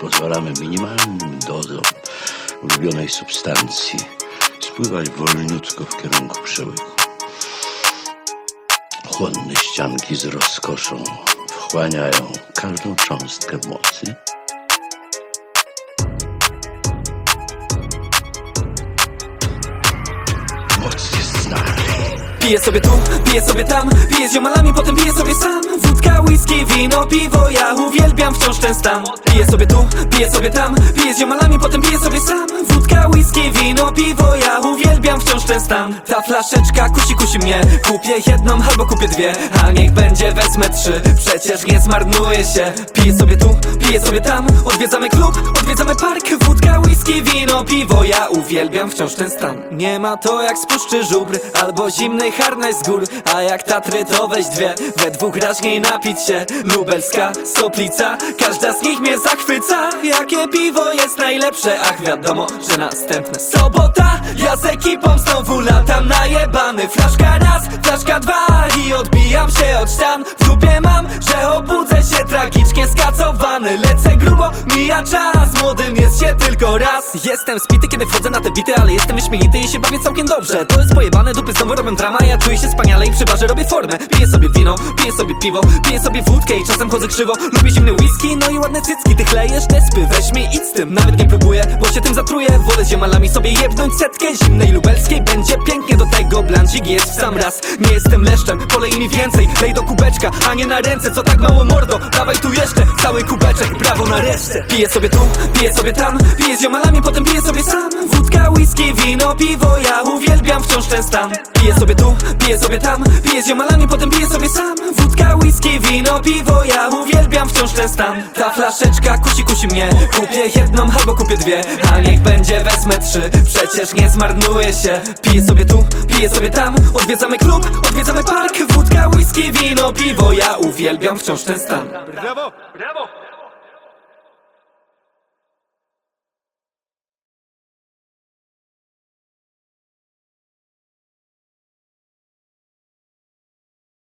pozwalamy minimalnym dozom ulubionej substancji spływać wolniutko w kierunku przełyku. Chłonne ścianki z rozkoszą wchłaniają każdą cząstkę mocy. Piję sobie tu, piję sobie tam Piję z ziomalami, potem piję sobie sam. Wódka, whisky, wino, piwo Ja uwielbiam wciąż ten stan. Piję sobie tu, piję sobie tam Piję z ziomalami, potem piję sobie sam. Wódka, whisky, wino, piwo Ja uwielbiam wciąż ten stan. Ta flaszeczka kusi, kusi mnie. Kupię jedną albo kupię dwie A niech będzie, wezmę trzy. Przecież nie zmarnuje się. Piję sobie tu, piję sobie tam. Odwiedzamy klub, odwiedzamy park whisky, wino, piwo Ja uwielbiam wciąż ten stan. Nie ma to jak z puszczy żubr Albo zimny harnaś z gór. A jak Tatry to weź dwie. We dwóch raźniej napić się. Lubelska, Soplica Każda z nich mnie zachwyca. Jakie piwo jest najlepsze? Ach wiadomo, że następne. Sobota, ja z ekipą znowu latam. Najebany Flaszka raz, flaszka dwa I odbijam się od ścian W dupie mam, że obudzę się tragicznie skacowany. Lecę grubo, mija czas Młodym jest się tylko raz. Jestem spity, kiedy wchodzę na te bity Ale jestem wyśmienity i się bawię całkiem dobrze. To jest pojebane, dupy znowu robią drama. Ja czuję się wspaniale i przy barze robię formę. Piję sobie wino, piję sobie piwo Piję sobie wódkę i czasem chodzę krzywo. Lubię zimny whisky, no i ładne cycki. Ty chlejesz te spy, weź mi idź z tym. Nawet nie próbuję, bo się tym zatruję. Wolę ziomalami sobie jebnąć setkę. Zimnej lubelskiej będzie pięknie Do tego. Blancik jest w sam raz. Nie jestem leszczem, polej mi więcej Lej do kubeczka, a nie na ręce. Co tak mało mordo, dawaj tu jeszcze Cały kubeczek, brawo na resztę. Piję sobie tu, piję sobie tam. Piję z ziomalami, potem piję sobie sam. Wódka, whisky, wino, piwo. Ja uwielbiam wciąż ten stan. Piję sobie tu, piję sobie tam. Piję z ziomalami, potem piję sobie sam. Wódka, whisky, wino, piwo. Ja uwielbiam wciąż ten stan. Ta flaszeczka kusi, kusi mnie. Kupię jedną albo kupię dwie. A niech będzie, wezmę trzy. Przecież nie zmarnuje się. Piję sobie tu, piję sobie tam. Odwiedzamy klub, odwiedzamy park. Wódka, whisky, wino, piwo. Ja uwielbiam wciąż ten stan. Brawo, brawo!